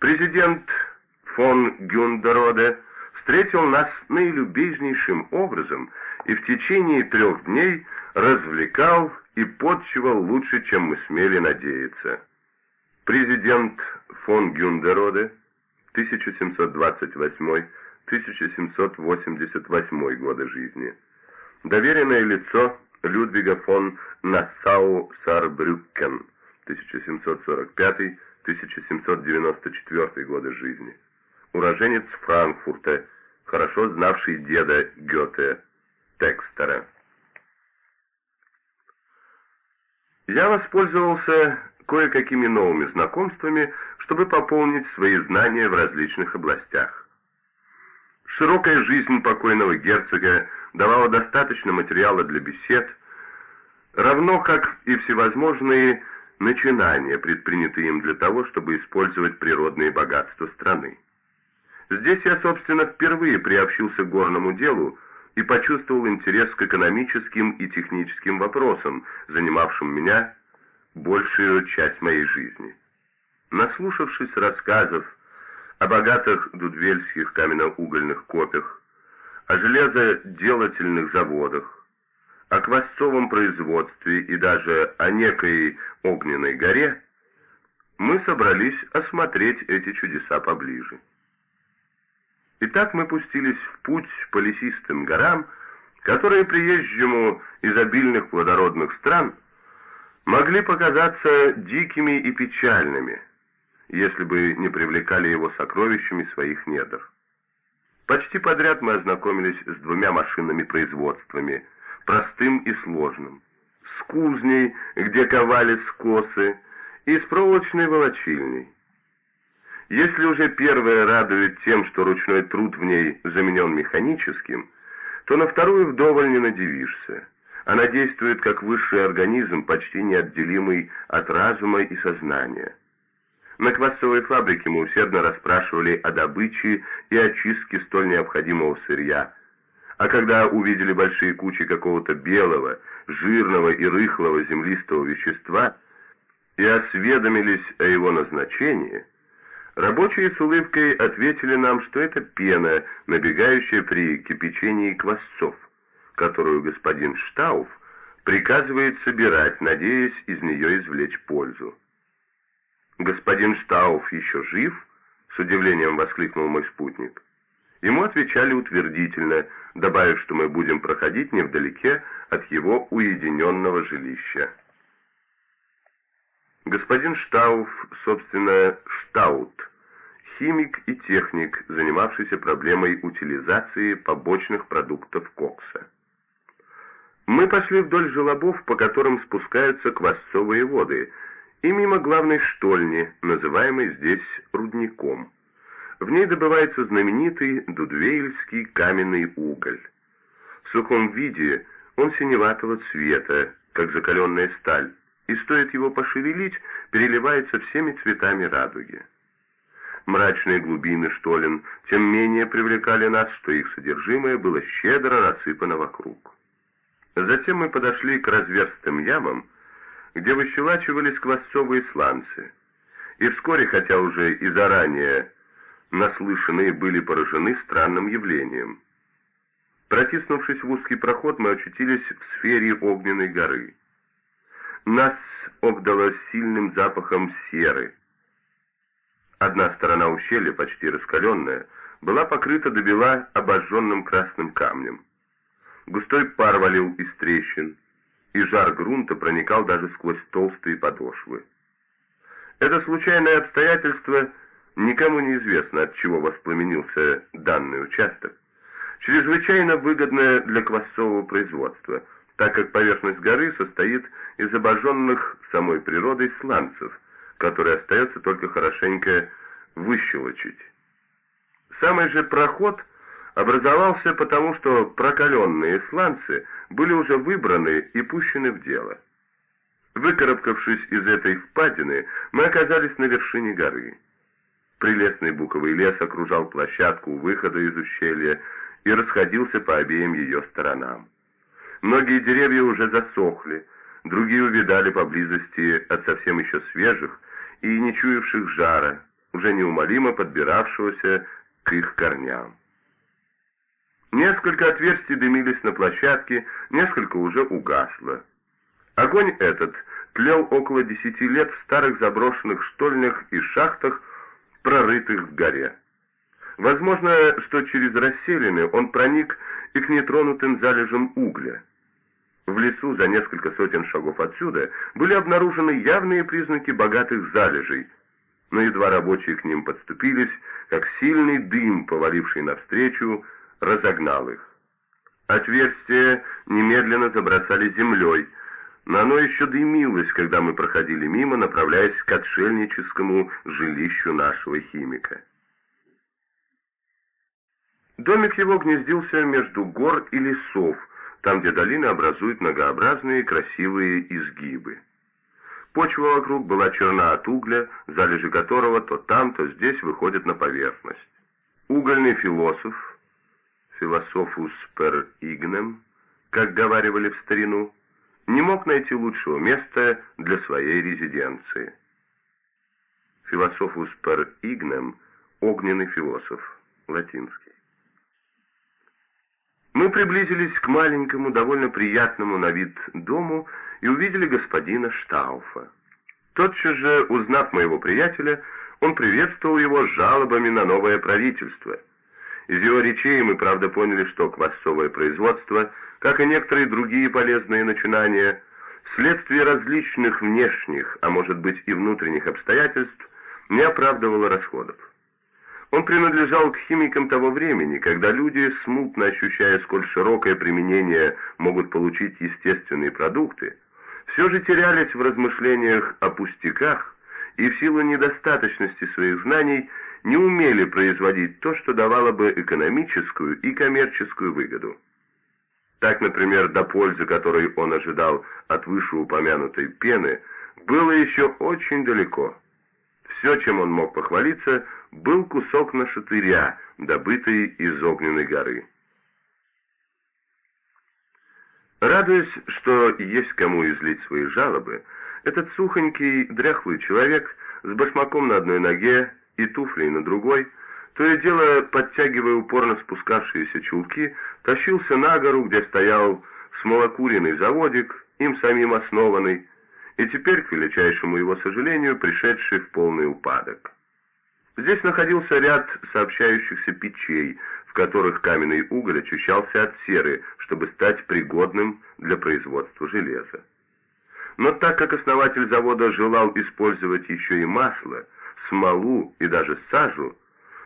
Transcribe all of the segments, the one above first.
Президент фон Гюндероде встретил нас наилюбезнейшим образом и в течение трех дней развлекал и подчивал лучше, чем мы смели надеяться. Президент фон Гюндероде 1728-1788 годы жизни. Доверенное лицо Людвига фон Нассау-Сарбрюккен 1745-1794 годы жизни. Уроженец Франкфурта, хорошо знавший деда Гёте, Текстера. Я воспользовался кое-какими новыми знакомствами, чтобы пополнить свои знания в различных областях. Широкая жизнь покойного герцога давала достаточно материала для бесед, равно как и всевозможные начинания, предпринятые им для того, чтобы использовать природные богатства страны. Здесь я, собственно, впервые приобщился к горному делу и почувствовал интерес к экономическим и техническим вопросам, занимавшим меня большую часть моей жизни. Наслушавшись рассказов о богатых дудвельских каменноугольных копях, о железоделательных заводах, о квасцовом производстве и даже о некой огненной горе, мы собрались осмотреть эти чудеса поближе. Итак, мы пустились в путь по лесистым горам, которые приезжему из обильных плодородных стран могли показаться дикими и печальными, если бы не привлекали его сокровищами своих недр. Почти подряд мы ознакомились с двумя машинными производствами, простым и сложным, с кузней, где ковали скосы, и с проволочной волочильней. Если уже первая радует тем, что ручной труд в ней заменен механическим, то на вторую вдоволь не надевишься. Она действует как высший организм, почти неотделимый от разума и сознания. На квасовой фабрике мы усердно расспрашивали о добыче и очистке столь необходимого сырья. А когда увидели большие кучи какого-то белого, жирного и рыхлого землистого вещества и осведомились о его назначении, Рабочие с улыбкой ответили нам, что это пена, набегающая при кипячении квасцов, которую господин Штауф приказывает собирать, надеясь из нее извлечь пользу. «Господин Штауф еще жив?» — с удивлением воскликнул мой спутник. Ему отвечали утвердительно, добавив, что мы будем проходить невдалеке от его уединенного жилища. Господин Штауф, собственно, Штаут, химик и техник, занимавшийся проблемой утилизации побочных продуктов кокса. Мы пошли вдоль желобов, по которым спускаются квасцовые воды, и мимо главной штольни, называемой здесь рудником. В ней добывается знаменитый дудвейльский каменный уголь. В сухом виде он синеватого цвета, как закаленная сталь, и стоит его пошевелить, переливается всеми цветами радуги. Мрачные глубины штолен тем менее привлекали нас, что их содержимое было щедро рассыпано вокруг. Затем мы подошли к разверстым ямам, где выщелачивались квасцовые сланцы, и вскоре, хотя уже и заранее наслышанные были поражены странным явлением. Протиснувшись в узкий проход, мы очутились в сфере огненной горы. Нас обдало сильным запахом серы. Одна сторона ущелья, почти раскаленная, была покрыта до бела обожженным красным камнем. Густой пар валил из трещин, и жар грунта проникал даже сквозь толстые подошвы. Это случайное обстоятельство никому не известно, от чего воспламенился данный участок. Чрезвычайно выгодное для квасцового производства – так как поверхность горы состоит из обожженных самой природой сланцев, которые остается только хорошенько выщелочить. Самый же проход образовался потому, что прокаленные сланцы были уже выбраны и пущены в дело. Выкарабкавшись из этой впадины, мы оказались на вершине горы. Прелестный буковый лес окружал площадку выхода из ущелья и расходился по обеим ее сторонам. Многие деревья уже засохли, другие увидали поблизости от совсем еще свежих и не чуявших жара, уже неумолимо подбиравшегося к их корням. Несколько отверстий дымились на площадке, несколько уже угасло. Огонь этот тлел около десяти лет в старых заброшенных штольнях и шахтах, прорытых в горе. Возможно, что через расселины он проник и к нетронутым залежам угля. В лесу за несколько сотен шагов отсюда были обнаружены явные признаки богатых залежей, но едва рабочие к ним подступились, как сильный дым, поваливший навстречу, разогнал их. Отверстия немедленно забросали землей, но оно еще дымилось, когда мы проходили мимо, направляясь к отшельническому жилищу нашего химика. Домик его гнездился между гор и лесов, там, где долины образуют многообразные красивые изгибы. Почва вокруг была черна от угля, залежи которого то там, то здесь выходят на поверхность. Угольный философ, философус пер игнем, как говаривали в старину, не мог найти лучшего места для своей резиденции. Философус пер игнем – огненный философ, латинский. Мы приблизились к маленькому, довольно приятному на вид дому и увидели господина Штауфа. Тотчас же, узнав моего приятеля, он приветствовал его жалобами на новое правительство. Из его речей мы, правда, поняли, что квасцовое производство, как и некоторые другие полезные начинания, вследствие различных внешних, а может быть и внутренних обстоятельств, не оправдывало расходов. Он принадлежал к химикам того времени, когда люди, смутно ощущая, сколь широкое применение могут получить естественные продукты, все же терялись в размышлениях о пустяках и в силу недостаточности своих знаний не умели производить то, что давало бы экономическую и коммерческую выгоду. Так, например, до пользы, которой он ожидал от вышеупомянутой пены, было еще очень далеко. Все, чем он мог похвалиться – был кусок нашатыря, добытый из огненной горы. Радуясь, что есть кому излить свои жалобы, этот сухонький, дряхлый человек с башмаком на одной ноге и туфлей на другой, то и дело, подтягивая упорно спускавшиеся чулки, тащился на гору, где стоял смолокуренный заводик, им самим основанный, и теперь, к величайшему его сожалению, пришедший в полный упадок. Здесь находился ряд сообщающихся печей, в которых каменный уголь очищался от серы, чтобы стать пригодным для производства железа. Но так как основатель завода желал использовать еще и масло, смолу и даже сажу,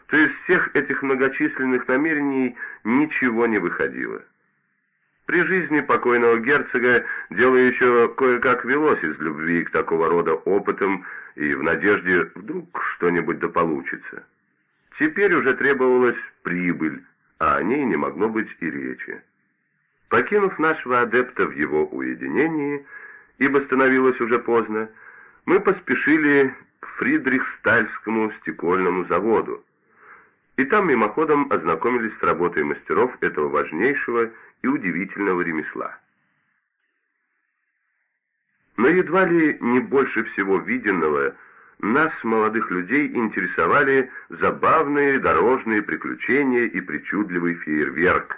то из всех этих многочисленных намерений ничего не выходило. При жизни покойного герцога дело еще кое-как велось из любви к такого рода опытам и в надежде вдруг что-нибудь да получится. Теперь уже требовалась прибыль, а о ней не могло быть и речи. Покинув нашего адепта в его уединении, ибо становилось уже поздно, мы поспешили к Фридрихстальскому стекольному заводу, и там мимоходом ознакомились с работой мастеров этого важнейшего и удивительного ремесла. Но едва ли не больше всего виденного нас, молодых людей, интересовали забавные дорожные приключения и причудливый фейерверк,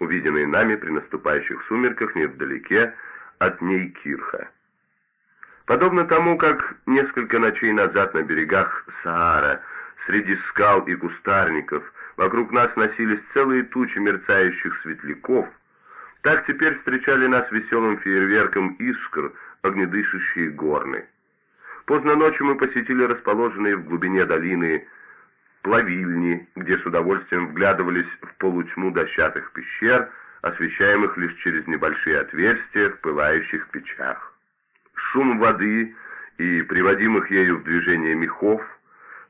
увиденный нами при наступающих сумерках невдалеке от Нейкирха. Подобно тому, как несколько ночей назад на берегах Саара, среди скал и кустарников, вокруг нас носились целые тучи мерцающих светляков, так теперь встречали нас веселым фейерверком искр, огнедышащие горны. Поздно ночью мы посетили расположенные в глубине долины плавильни, где с удовольствием вглядывались в полутьму дощатых пещер, освещаемых лишь через небольшие отверстия в пылающих печах. Шум воды и приводимых ею в движение мехов,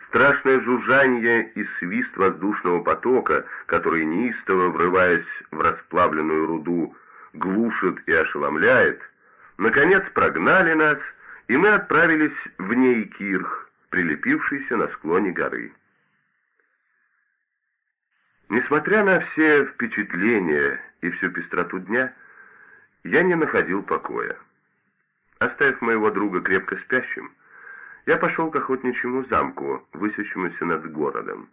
страшное жужжание и свист воздушного потока, который неистово, врываясь в расплавленную руду, глушит и ошеломляет, Наконец прогнали нас, и мы отправились в Нейкирх, прилепившийся на склоне горы. Несмотря на все впечатления и всю пестроту дня, я не находил покоя. Оставив моего друга крепко спящим, я пошел к охотничьему замку, высящемуся над городом.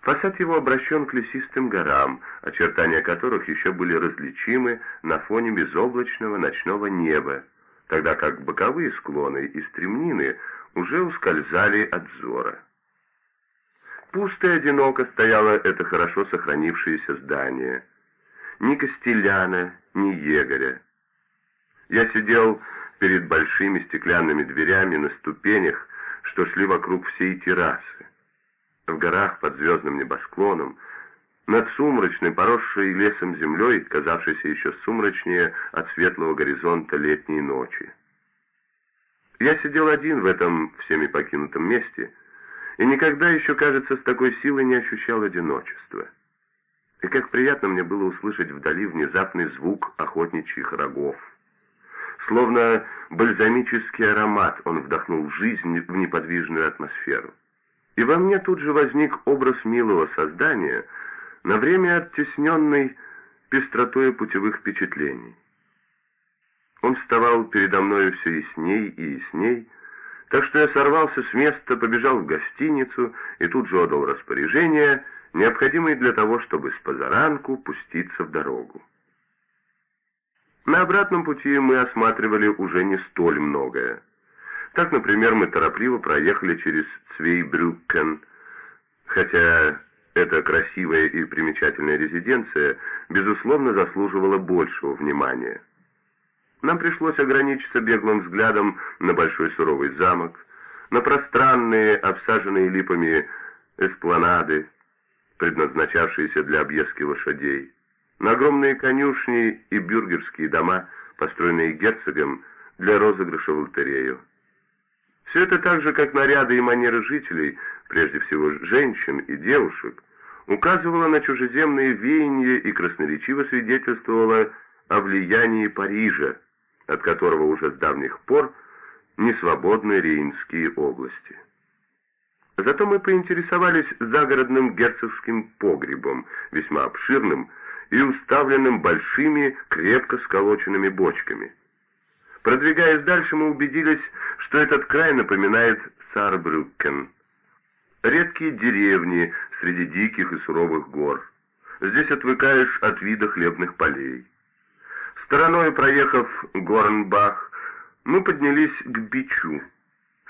Фасад его обращен к лесистым горам, очертания которых еще были различимы на фоне безоблачного ночного неба, тогда как боковые склоны и стремнины уже ускользали от взора. Пусто и одиноко стояло это хорошо сохранившееся здание. Ни Костеляна, ни егоря. Я сидел перед большими стеклянными дверями на ступенях, что шли вокруг всей террасы. В горах под звездным небосклоном, над сумрачной, поросшей лесом землей, казавшейся еще сумрачнее от светлого горизонта летней ночи. Я сидел один в этом всеми покинутом месте и никогда еще, кажется, с такой силой не ощущал одиночества. И как приятно мне было услышать вдали внезапный звук охотничьих рогов. Словно бальзамический аромат он вдохнул жизнь в неподвижную атмосферу. И во мне тут же возник образ милого создания, на время оттесненный пестротой путевых впечатлений. Он вставал передо мною все ясней и ясней, так что я сорвался с места, побежал в гостиницу и тут же отдал распоряжение, необходимое для того, чтобы с позаранку пуститься в дорогу. На обратном пути мы осматривали уже не столь многое. Так, например, мы торопливо проехали через Цвейбрюкен, хотя эта красивая и примечательная резиденция, безусловно, заслуживала большего внимания. Нам пришлось ограничиться беглым взглядом на большой суровый замок, на пространные, обсаженные липами эспланады, предназначавшиеся для объездки лошадей, на огромные конюшни и бюргерские дома, построенные герцогом для розыгрыша в лотерею. Все это так же, как наряды и манеры жителей, прежде всего женщин и девушек, указывало на чужеземные веяния и красноречиво свидетельствовало о влиянии Парижа, от которого уже с давних пор не свободны Рейнские области. Зато мы поинтересовались загородным герцогским погребом, весьма обширным и уставленным большими, крепко сколоченными бочками. Продвигаясь дальше, мы убедились, что этот край напоминает Сарбрюкен. Редкие деревни среди диких и суровых гор. Здесь отвыкаешь от вида хлебных полей. Стороной проехав Горнбах, мы поднялись к Бичу,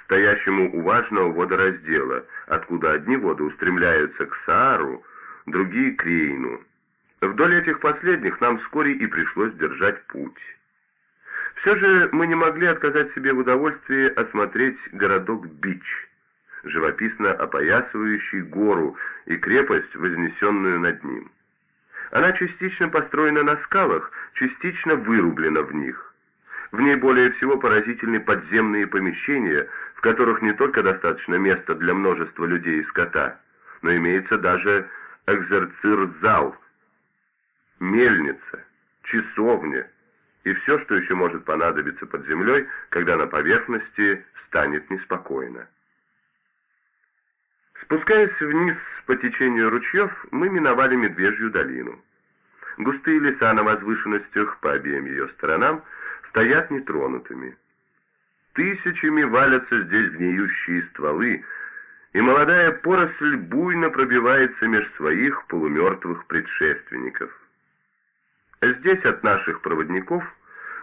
стоящему у важного водораздела, откуда одни воды устремляются к Саару, другие к Рейну. Вдоль этих последних нам вскоре и пришлось держать путь. Все же мы не могли отказать себе в удовольствии осмотреть городок Бич, живописно опоясывающий гору и крепость, вознесенную над ним. Она частично построена на скалах, частично вырублена в них. В ней более всего поразительны подземные помещения, в которых не только достаточно места для множества людей и скота, но имеется даже экзерцир-зал, мельница, часовня и все, что еще может понадобиться под землей, когда на поверхности станет неспокойно. Спускаясь вниз по течению ручьев, мы миновали Медвежью долину. Густые леса на возвышенностях по обеим ее сторонам стоят нетронутыми. Тысячами валятся здесь гниющие стволы, и молодая поросль буйно пробивается меж своих полумертвых предшественников. Здесь от наших проводников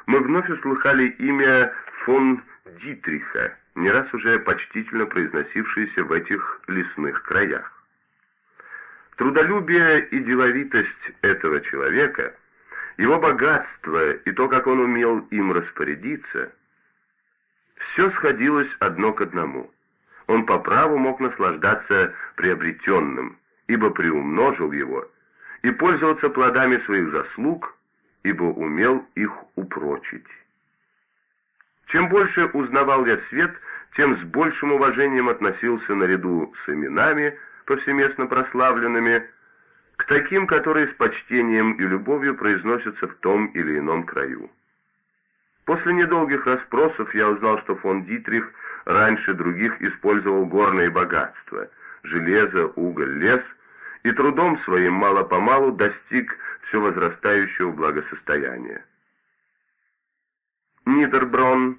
мы вновь услыхали имя фон Дитриха, не раз уже почтительно произносившееся в этих лесных краях. Трудолюбие и деловитость этого человека, его богатство и то, как он умел им распорядиться, все сходилось одно к одному. Он по праву мог наслаждаться приобретенным, ибо приумножил его, и пользоваться плодами своих заслуг, ибо умел их упрочить. Чем больше узнавал я свет, тем с большим уважением относился наряду с именами, повсеместно прославленными, к таким, которые с почтением и любовью произносятся в том или ином краю. После недолгих расспросов я узнал, что фон Дитрих раньше других использовал горные богатства – железо, уголь, лес – и трудом своим мало-помалу достиг все возрастающего благосостояния. Нидерброн,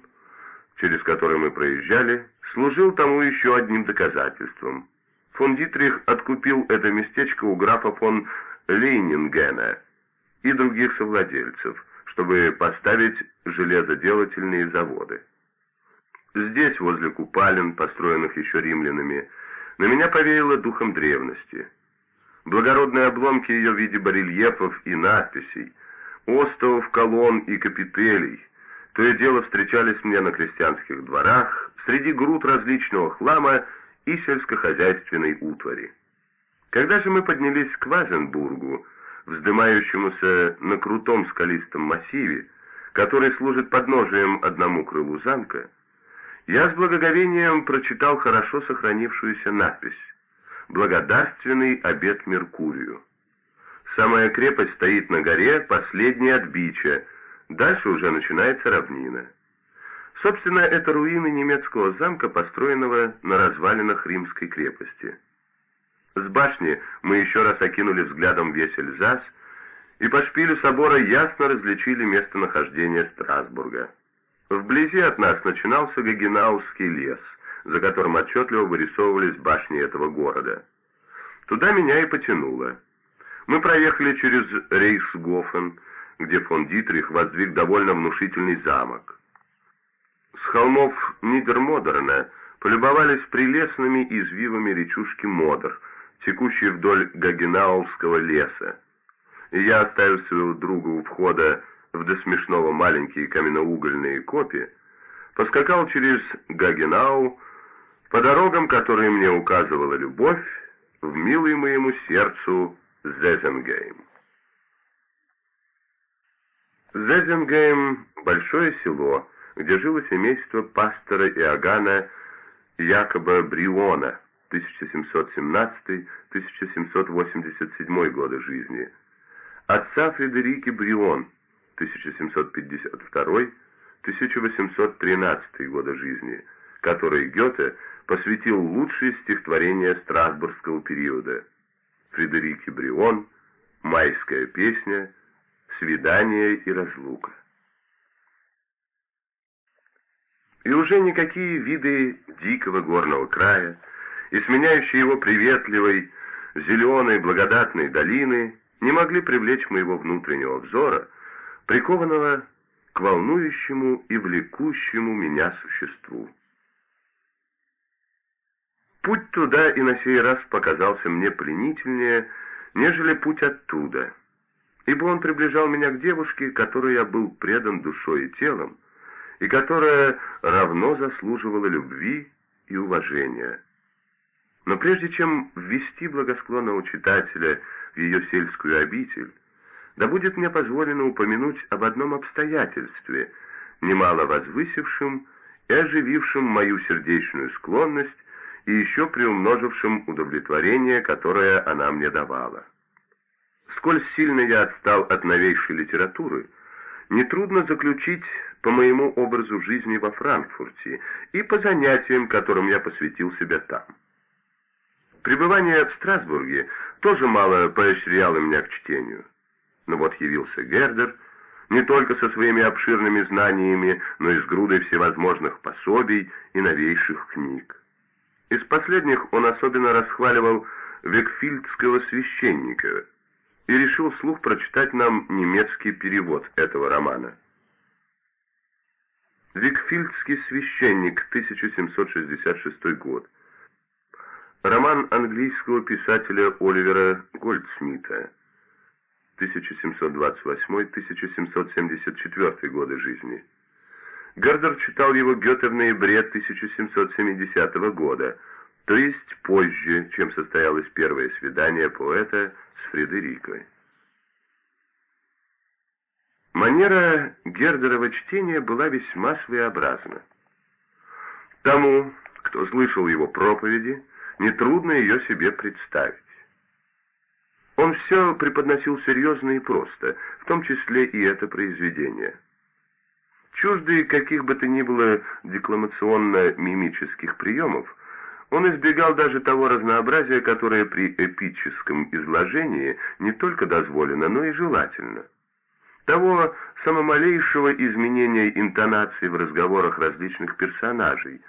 через который мы проезжали, служил тому еще одним доказательством. Фон Дитрих откупил это местечко у графа фон Лейнингена и других совладельцев, чтобы поставить железоделательные заводы. Здесь, возле купалин, построенных еще римлянами, на меня повеяло духом древности. Благородные обломки ее в виде барельефов и надписей, остовов, колонн и капителей, то и дело встречались мне на крестьянских дворах, среди груд различного хлама и сельскохозяйственной утвари. Когда же мы поднялись к Вазенбургу, вздымающемуся на крутом скалистом массиве, который служит подножием одному крылу замка, я с благоговением прочитал хорошо сохранившуюся надпись «Благодарственный обед Меркурию». Самая крепость стоит на горе, последняя от бича, дальше уже начинается равнина. Собственно, это руины немецкого замка, построенного на развалинах римской крепости. С башни мы еще раз окинули взглядом весь Эльзас и по шпилю собора ясно различили местонахождение Страсбурга. Вблизи от нас начинался Гагенаусский лес, за которым отчетливо вырисовывались башни этого города. Туда меня и потянуло. Мы проехали через Рейхсгофен, где фон Дитрих воздвиг довольно внушительный замок. С холмов Нидермодерна полюбовались прелестными извивами речушки Модер, текущей вдоль Гагенаувского леса. И я, оставив своего друга у входа в до смешного маленькие каменноугольные копи, поскакал через Гагенау по дорогам, которые мне указывала любовь, в милый моему сердцу Зезенгейм. Зезенгейм — большое село, где жило семейство пастора Иоганна Якоба Бриона, 1717-1787 годы жизни, отца Фредерики Брион, 1752-1813 года жизни, который Гёте посвятил лучшие стихотворения Страсбургского периода «Фредерики Брион», «Майская песня», «Свидание и разлука». И уже никакие виды дикого горного края и сменяющие его приветливой, зеленой, благодатной долины не могли привлечь моего внутреннего взора, прикованного к волнующему и влекущему меня существу. Путь туда и на сей раз показался мне пленительнее, нежели путь оттуда, ибо он приближал меня к девушке, которой я был предан душой и телом, и которая равно заслуживала любви и уважения. Но прежде чем ввести благосклонного читателя в ее сельскую обитель, да будет мне позволено упомянуть об одном обстоятельстве, немало возвысившем и оживившем мою сердечную склонность и еще приумножившем удовлетворение, которое она мне давала. Сколь сильно я отстал от новейшей литературы, нетрудно заключить по моему образу жизни во Франкфурте и по занятиям, которым я посвятил себя там. Пребывание в Страсбурге тоже мало поощряло меня к чтению. Но вот явился Гердер, не только со своими обширными знаниями, но и с грудой всевозможных пособий и новейших книг. Из последних он особенно расхваливал Векфильдского священника и решил вслух прочитать нам немецкий перевод этого романа. Викфильдский священник, 1766 год. Роман английского писателя Оливера Гольдсмита. 1728-1774 годы жизни. Гардер читал его Гёте в ноябре 1770 года, то есть позже, чем состоялось первое свидание поэта с Фредерикой. Манера Гердерова чтения была весьма своеобразна. Тому, кто слышал его проповеди, нетрудно ее себе представить. Он все преподносил серьезно и просто, в том числе и это произведение. Чуждый каких бы то ни было декламационно-мимических приемов, он избегал даже того разнообразия, которое при эпическом изложении не только дозволено, но и желательно. Того самомалейшего изменения интонации в разговорах различных персонажей,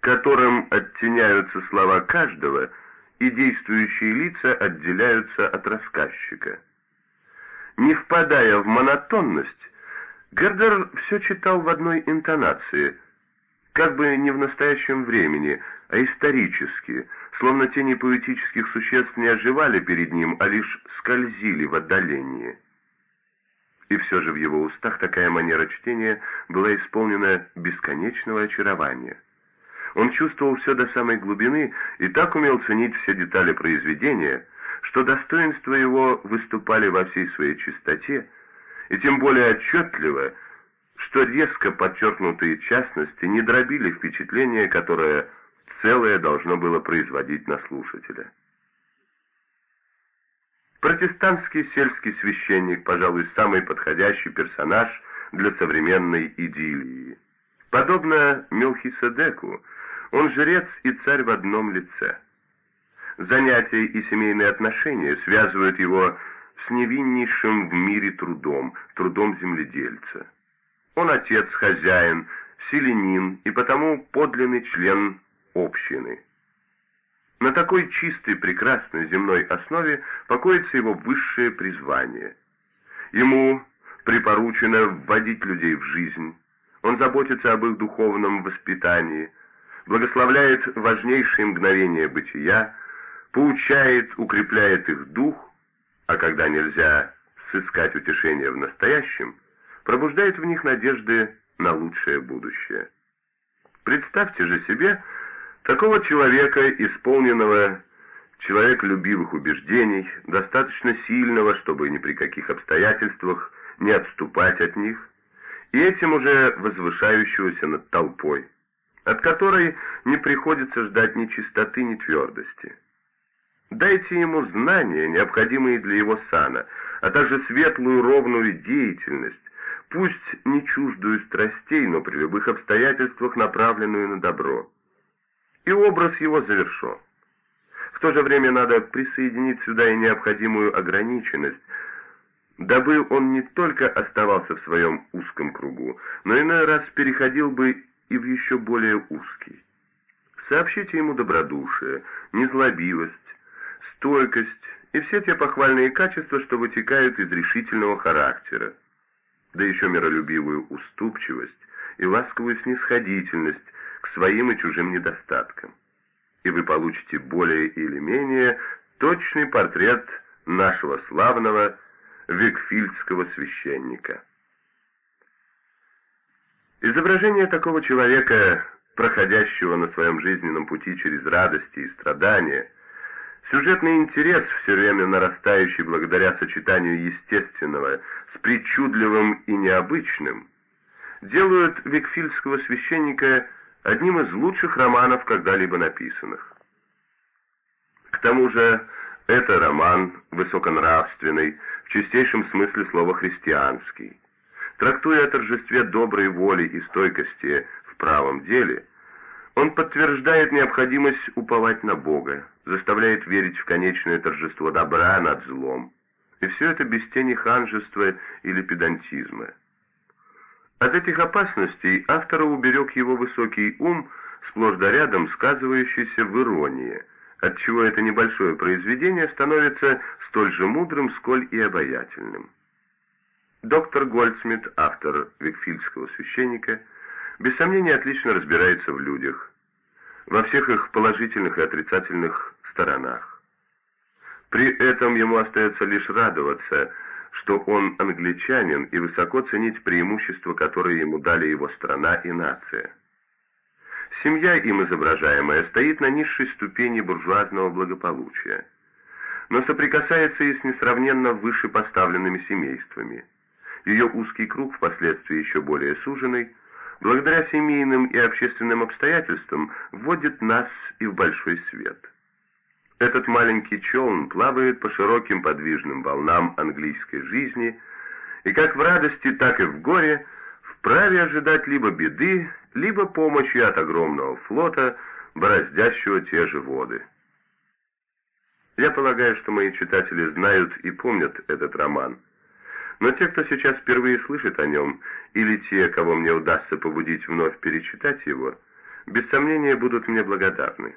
которым оттеняются слова каждого, и действующие лица отделяются от рассказчика. Не впадая в монотонность, Гердер все читал в одной интонации, как бы не в настоящем времени, а исторически, словно тени поэтических существ не оживали перед ним, а лишь скользили в отдалении. И все же в его устах такая манера чтения была исполнена бесконечного очарования. Он чувствовал все до самой глубины и так умел ценить все детали произведения, что достоинства его выступали во всей своей чистоте, и тем более отчетливо, что резко подчеркнутые частности не дробили впечатление, которое целое должно было производить на слушателя. Протестантский сельский священник, пожалуй, самый подходящий персонаж для современной идиллии. Подобно Мелхиседеку, он жрец и царь в одном лице. Занятия и семейные отношения связывают его с невиннейшим в мире трудом, трудом земледельца. Он отец, хозяин, селенин и потому подлинный член общины. На такой чистой, прекрасной земной основе покоится его высшее призвание. Ему припоручено вводить людей в жизнь, он заботится об их духовном воспитании, благословляет важнейшие мгновения бытия, поучает, укрепляет их дух, а когда нельзя сыскать утешение в настоящем, пробуждает в них надежды на лучшее будущее. Представьте же себе такого человека, исполненного человеколюбивых убеждений, достаточно сильного, чтобы ни при каких обстоятельствах не отступать от них, и этим уже возвышающегося над толпой, от которой не приходится ждать ни чистоты, ни твердости. Дайте ему знания, необходимые для его сана, а также светлую ровную деятельность, пусть не чуждую страстей, но при любых обстоятельствах направленную на добро. И образ его завершен. В то же время надо присоединить сюда и необходимую ограниченность, дабы он не только оставался в своем узком кругу, но иной раз переходил бы и в еще более узкий. Сообщите ему добродушие, незлобивость, стойкость и все те похвальные качества, что вытекают из решительного характера, да еще миролюбивую уступчивость и ласковую снисходительность к своим и чужим недостаткам. И вы получите более или менее точный портрет нашего славного викфильдского священника. Изображение такого человека, проходящего на своем жизненном пути через радости и страдания, сюжетный интерес, все время нарастающий благодаря сочетанию естественного с причудливым и необычным, делают викфильдского священника одним из лучших романов, когда-либо написанных. К тому же, это роман высоконравственный, в чистейшем смысле слова христианский. Трактуя о торжестве доброй воли и стойкости в правом деле, он подтверждает необходимость уповать на Бога, заставляет верить в конечное торжество добра над злом. И все это без тени ханжества или педантизма. От этих опасностей автора уберег его высокий ум, сплошь да рядом сказывающийся в иронии, отчего это небольшое произведение становится столь же мудрым, сколь и обаятельным. Доктор Гольдсмит, автор Викфильдского священника, без сомнения отлично разбирается в людях, во всех их положительных и отрицательных сторонах. При этом ему остается лишь радоваться, что он англичанин и высоко ценить преимущества, которые ему дали его страна и нация. Семья, им изображаемая, стоит на низшей ступени буржуазного благополучия, но соприкасается и с несравненно выше поставленными семействами. Ее узкий круг, впоследствии еще более суженный, благодаря семейным и общественным обстоятельствам, вводит нас и в большой свет. Этот маленький челн плавает по широким подвижным волнам английской жизни, и как в радости, так и в горе вправе ожидать либо беды, либо помощи от огромного флота, бороздящего те же воды. Я полагаю, что мои читатели знают и помнят этот роман. Но те, кто сейчас впервые слышит о нем, или те, кого мне удастся побудить вновь перечитать его, без сомнения будут мне благодарны.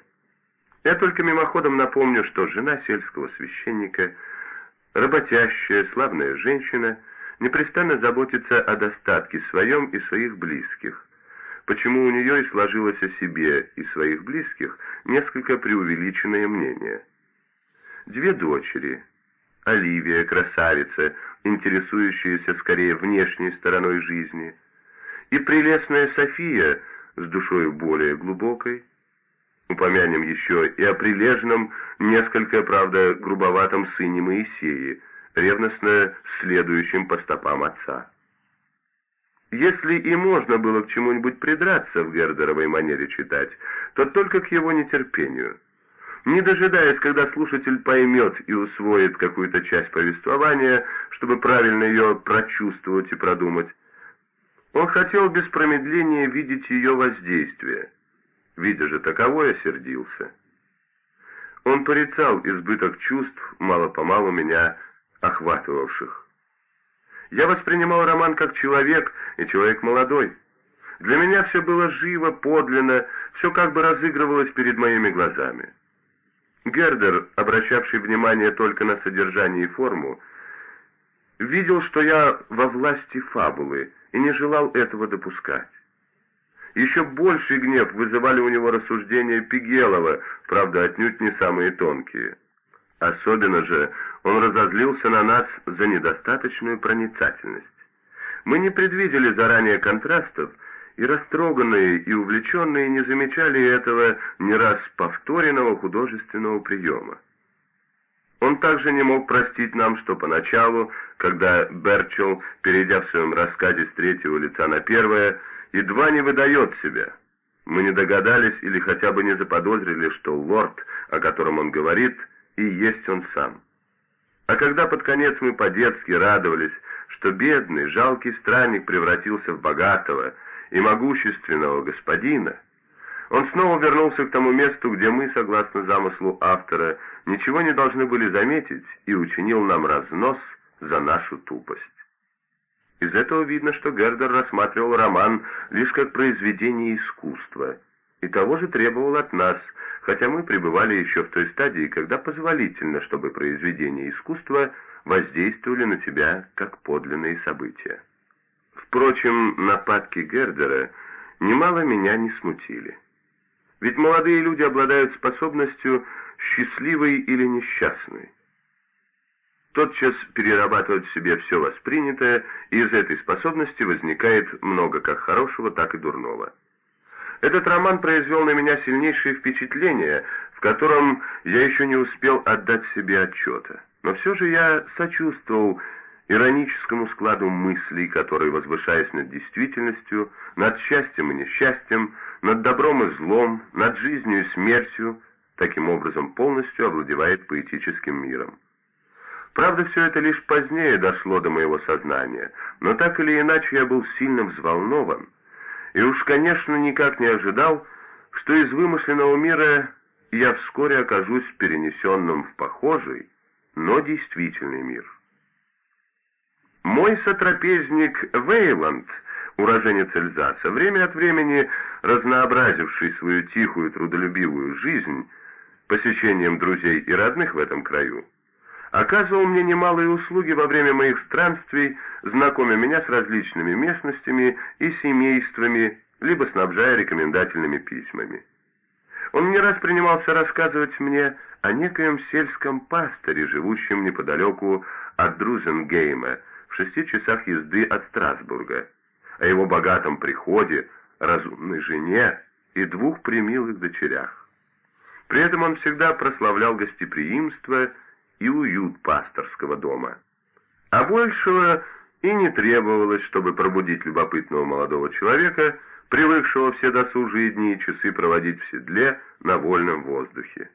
Я только мимоходом напомню, что жена сельского священника, работящая, славная женщина, непрестанно заботится о достатке своем и своих близких, почему у нее и сложилось о себе и своих близких несколько преувеличенное мнение. Две дочери, Оливия, красавица, интересующаяся скорее внешней стороной жизни, и прелестная София с душой более глубокой, Упомянем еще и о прилежном, несколько, правда, грубоватом сыне Моисеи, ревностно следующем по стопам отца. Если и можно было к чему-нибудь придраться в Гердеровой манере читать, то только к его нетерпению. Не дожидаясь, когда слушатель поймет и усвоит какую-то часть повествования, чтобы правильно ее прочувствовать и продумать, он хотел без промедления видеть ее воздействие – видя же таковое, сердился. Он порицал избыток чувств, мало-помалу меня охватывавших. Я воспринимал роман как человек, и человек молодой. Для меня все было живо, подлинно, все как бы разыгрывалось перед моими глазами. Гердер, обращавший внимание только на содержание и форму, видел, что я во власти фабулы и не желал этого допускать. Еще больший гнев вызывали у него рассуждения Пигелова, правда, отнюдь не самые тонкие. Особенно же он разозлился на нас за недостаточную проницательность. Мы не предвидели заранее контрастов, и растроганные и увлеченные не замечали этого не раз повторенного художественного приема. Он также не мог простить нам, что поначалу, когда Берчел, перейдя в своем рассказе с третьего лица на первое, едва не выдает себя. Мы не догадались или хотя бы не заподозрили, что лорд, о котором он говорит, и есть он сам. А когда под конец мы по-детски радовались, что бедный, жалкий странник превратился в богатого и могущественного господина, он снова вернулся к тому месту, где мы, согласно замыслу автора, ничего не должны были заметить и учинил нам разнос за нашу тупость. Из этого видно, что Гердер рассматривал роман лишь как произведение искусства, и того же требовал от нас, хотя мы пребывали еще в той стадии, когда позволительно, чтобы произведения искусства воздействовали на тебя как подлинные события. Впрочем, нападки Гердера немало меня не смутили. Ведь молодые люди обладают способностью счастливой или несчастной тотчас перерабатывать в себе все воспринятое, и из этой способности возникает много как хорошего, так и дурного. Этот роман произвел на меня сильнейшее впечатление, в котором я еще не успел отдать себе отчета. Но все же я сочувствовал ироническому складу мыслей, который, возвышаясь над действительностью, над счастьем и несчастьем, над добром и злом, над жизнью и смертью, таким образом полностью овладевает поэтическим миром. Правда, все это лишь позднее дошло до моего сознания, но так или иначе я был сильно взволнован, и уж, конечно, никак не ожидал, что из вымышленного мира я вскоре окажусь перенесенным в похожий, но действительный мир. Мой сотрапезник Вейланд, уроженец Эльзаса, время от времени разнообразивший свою тихую трудолюбивую жизнь посещением друзей и родных в этом краю, оказывал мне немалые услуги во время моих странствий, знакомя меня с различными местностями и семействами, либо снабжая рекомендательными письмами. Он не раз принимался рассказывать мне о некоем сельском пастыре, живущем неподалеку от Друзенгейма, в шести часах езды от Страсбурга, о его богатом приходе, разумной жене и двух примилых дочерях. При этом он всегда прославлял гостеприимство и уют пасторского дома. А большего и не требовалось, чтобы пробудить любопытного молодого человека, привыкшего все досужие дни и часы проводить в седле на вольном воздухе.